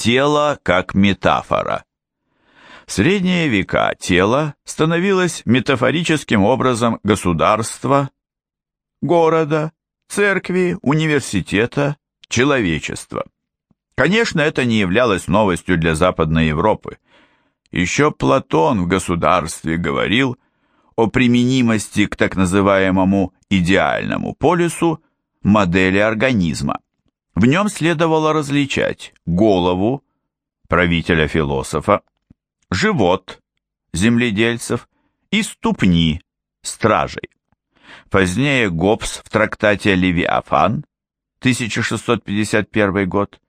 Тело как метафора. В средние века тело становилось метафорическим образом государства, города, церкви, университета, человечества. Конечно, это не являлось новостью для Западной Европы. Еще Платон в государстве говорил о применимости к так называемому идеальному полюсу модели организма. В нем следовало различать голову, правителя-философа, живот, земледельцев и ступни, стражей. Позднее Гоббс в трактате «Левиафан» 1651 год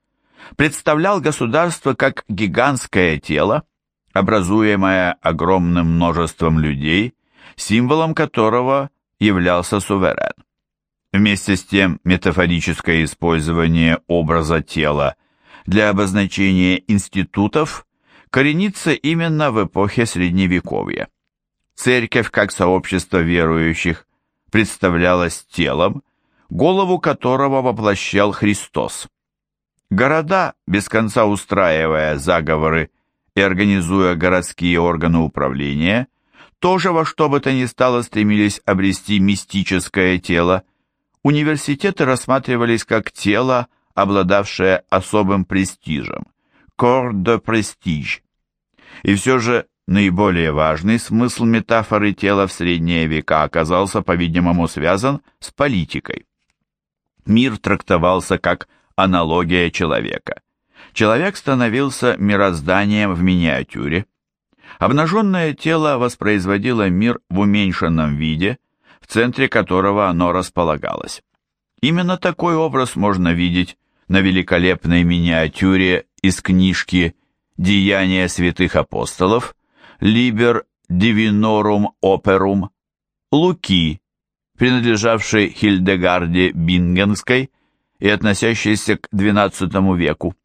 представлял государство как гигантское тело, образуемое огромным множеством людей, символом которого являлся суверен. Вместе с тем метафорическое использование образа тела для обозначения институтов коренится именно в эпохе Средневековья. Церковь как сообщество верующих представлялась телом, голову которого воплощал Христос. Города, без конца устраивая заговоры и организуя городские органы управления, тоже во что бы то ни стало стремились обрести мистическое тело, университеты рассматривались как тело, обладавшее особым престижем – corps de prestige. И все же наиболее важный смысл метафоры тела в средние века оказался, по-видимому, связан с политикой. Мир трактовался как аналогия человека. Человек становился мирозданием в миниатюре. Обнаженное тело воспроизводило мир в уменьшенном виде – в центре которого оно располагалось. Именно такой образ можно видеть на великолепной миниатюре из книжки «Деяния святых апостолов» «Liber Divinorum Operum» Луки, принадлежавшей Хильдегарде Бингенской и относящейся к XII веку.